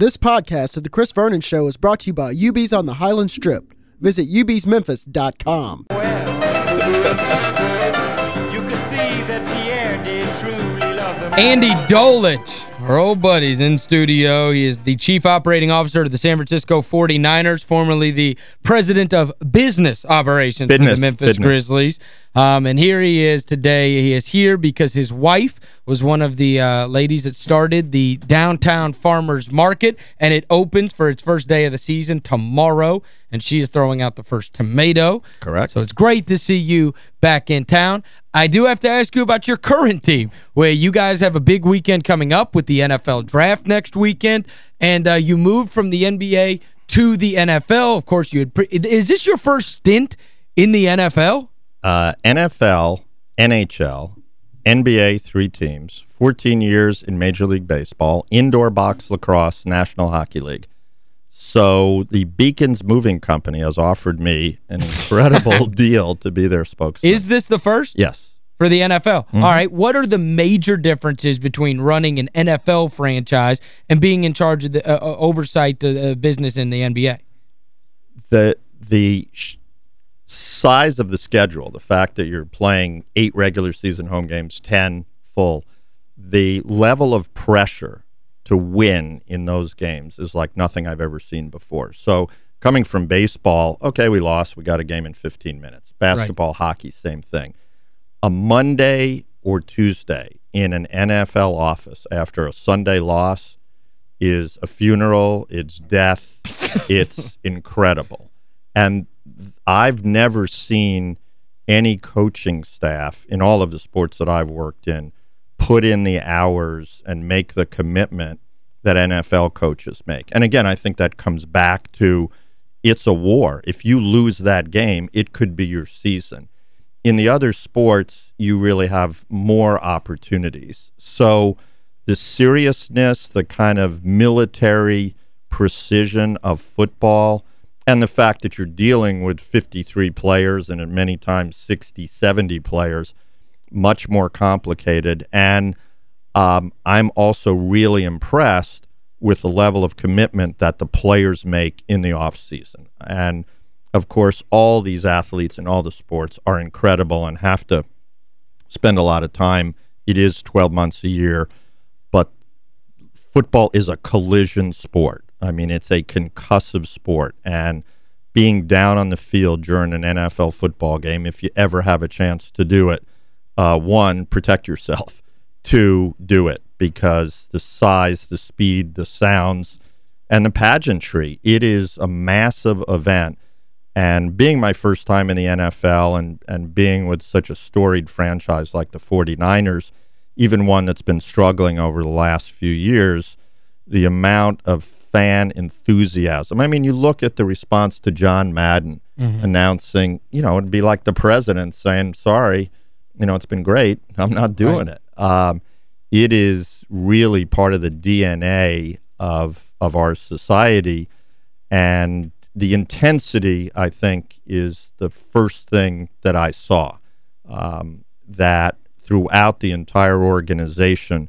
This podcast of The Chris Vernon Show is brought to you by UB's on the Highland Strip. Visit ubsmemphis.com. Andy Dolich, our old buddies in studio. He is the Chief Operating Officer of the San Francisco 49ers, formerly the President of Business Operations business, for the Memphis business. Grizzlies. Um, and here he is today. He is here because his wife was one of the uh, ladies that started the Downtown Farmers Market, and it opens for its first day of the season tomorrow, and she is throwing out the first tomato. Correct. So it's great to see you back in town. I do have to ask you about your current team, where you guys have a big weekend coming up with the NFL Draft next weekend, and uh, you moved from the NBA to the NFL. Of course, you had is this your first stint in the NFL? Uh, NFL, NHL, NBA, three teams, 14 years in Major League Baseball, indoor box lacrosse, National Hockey League. So the Bekins Moving Company has offered me an incredible deal to be their spokesman. Is this the first? Yes. For the NFL. Mm-hmm. All right. What are the major differences between running an NFL franchise and being in charge of the uh, uh, oversight of the business in the NBA? The the size of the schedule, the fact that you're playing eight regular season home games, 10 full, the level of pressure to win in those games is like nothing I've ever seen before. So coming from baseball, okay, we lost, we got a game in 15 minutes. Basketball, right. hockey, same thing. A Monday or Tuesday in an NFL office after a Sunday loss is a funeral, it's death, it's incredible. And I've never seen any coaching staff in all of the sports that I've worked in put in the hours and make the commitment that NFL coaches make. And again, I think that comes back to it's a war. If you lose that game, it could be your season. In the other sports, you really have more opportunities. So the seriousness, the kind of military precision of football, and the fact that you're dealing with 53 players and at many times 60, 70 players, much more complicated. And um, I'm also really impressed with the level of commitment that the players make in the off season. And of course, all these athletes in all the sports are incredible and have to spend a lot of time. It is 12 months a year, but football is a collision sport. I mean, it's a concussive sport. And being down on the field during an NFL football game, if you ever have a chance to do it, uh, one, protect yourself. Two, do it because the size, the speed, the sounds, and the pageantry. It is a massive event. And being my first time in the NFL and, and being with such a storied franchise like the 49ers, even one that's been struggling over the last few years, the amount of fan enthusiasm. I mean, you look at the response to John Madden mm-hmm. announcing, you know, it'd be like the president saying, sorry, you know, it's been great. I'm not doing right. it. Um, it is really part of the DNA of of our society, and the intensity, I think, is the first thing that I saw. Um, that throughout the entire organization,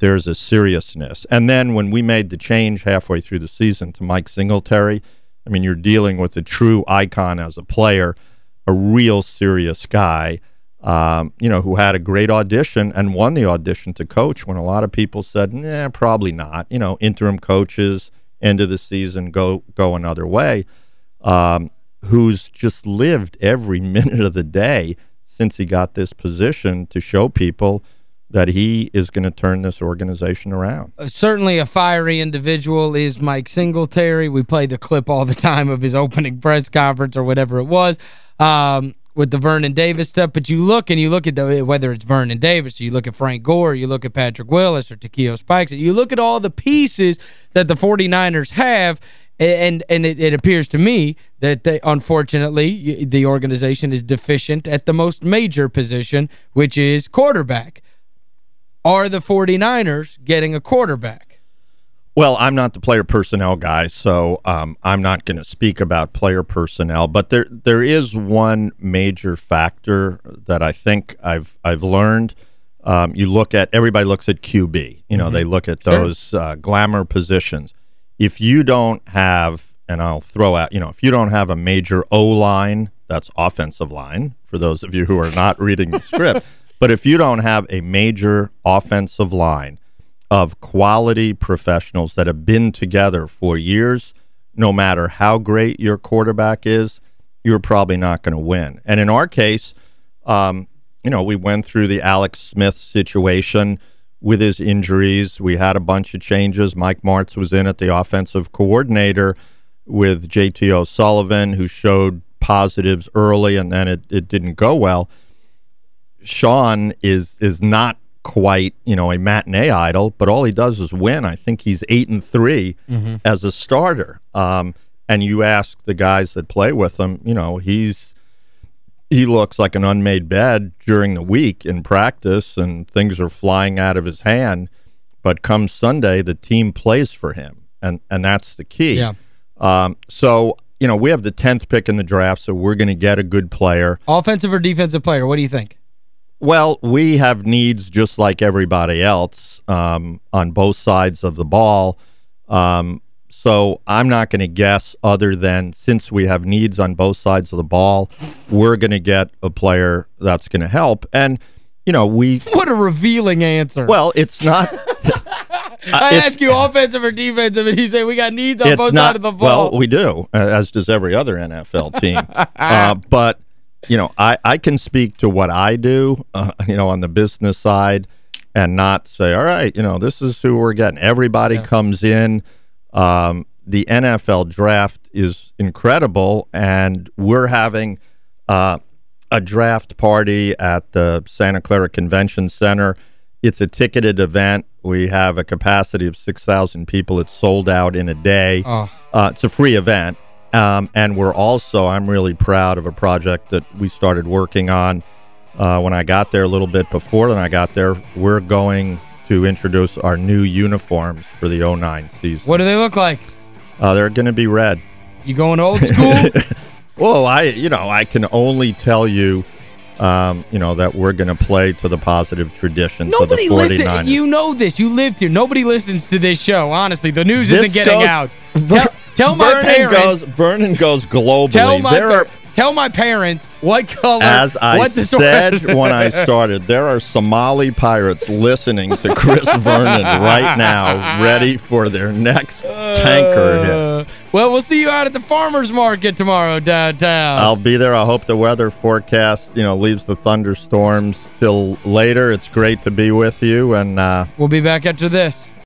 there's a seriousness. And then when we made the change halfway through the season to Mike Singletary, I mean, you're dealing with a true icon as a player, a real serious guy um, you know, who had a great audition and won the audition to coach when a lot of people said, nah, probably not. You know, interim coaches, end of the season, go go another way. Um, who's just lived every minute of the day since he got this position to show people that he is going to turn this organization around. Uh, certainly a fiery individual is Mike Singletary. We play the clip all the time of his opening press conference or whatever it was. Um, with the Vernon Davis stuff, but you look and you look at the whether it's Vernon Davis, or you look at Frank Gore, you look at Patrick Willis or Takeo Spikes, you look at all the pieces that the 49ers have, and and it, it appears to me that they unfortunately the organization is deficient at the most major position, which is quarterback. Are the 49ers getting a quarterback? Well, I'm not the player personnel guy, so um, I'm not going to speak about player personnel. But there there is one major factor that I think I've I've learned. Um, you look at everybody looks at QB. You know, mm-hmm. they look at those sure. uh, glamour positions. if you don't have, and I'll throw out, you know, if you don't have a major O line, that's offensive line for those of you who are not reading the script. But if you don't have a major offensive line of quality professionals that have been together for years, no matter how great your quarterback is, you're probably not going to win. And in our case, um, you know, we went through the Alex Smith situation with his injuries. We had a bunch of changes. Mike Martz was in at the offensive coordinator with JT O'Sullivan, who showed positives early and then it, it didn't go well. Sean is is not quite, you know, a matinee idol, but all he does is win. I think he's eight and 3 mm-hmm. as a starter. Um, and you ask the guys that play with him, you know, he's he looks like an unmade bed during the week in practice, and things are flying out of his hand. But come Sunday, the team plays for him, and and that's the key. Yeah. Um, so you know, we have the tenth pick in the draft, so we're going to get a good player. Offensive or defensive player? What do you think? Well, we have needs just like everybody else um, on both sides of the ball. Um, so I'm not going to guess other than since we have needs on both sides of the ball, we're going to get a player that's going to help. And, you know, we... What a revealing answer. Well, it's not... I ask you offensive or defensive, and you say we got needs on both not, sides of the ball. Well, we do, as does every other NFL team. uh, but you know, I, I can speak to what I do, uh, you know, on the business side and not say, all right, you know, this is who we're getting. Everybody yeah. comes in. Um, the NFL draft is incredible, and we're having uh, a draft party at the Santa Clara Convention Center. It's a ticketed event. We have a capacity of 6,000 people. It's sold out in a day. Oh. Uh, it's a free event. Um, and we're also, I'm really proud of a project that we started working on uh, when I got there a little bit before then I got there. We're going to introduce our new uniforms for the 09 season. What do they look like? Uh, they're going to be red. You going old school? well, I, you know, I can only tell you um, you know, that we're going to play to the positive traditions Nobody of the 49ers. You know this. You lived here. Nobody listens to this show, honestly. The news this isn't getting goes, out. Tell, Tell my Vernon parents. Goes, Vernon goes globally. Tell my, there are, tell my parents what color. As I said when I started, there are Somali pirates listening to Chris Vernon right now, ready for their next tanker hit. Uh, well, we'll see you out at the farmer's market tomorrow downtown. I'll be there. I hope the weather forecast, you know, leaves the thunderstorms till later. It's great to be with you. and uh, We'll be back after this.